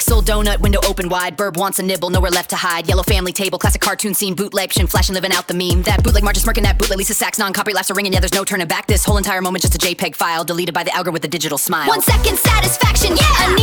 Pixel donut, window open wide. Burb wants a nibble, nowhere left to hide. Yellow family table, classic cartoon scene, bootleg, shin flashing, living out the meme. That bootleg Marge is smirking, that bootleg Lisa Sacks, non copy laughs are ringing. Yeah, there's no turning back. This whole entire moment just a JPEG file, deleted by the algorithm with a digital smile. One second satisfaction, yeah.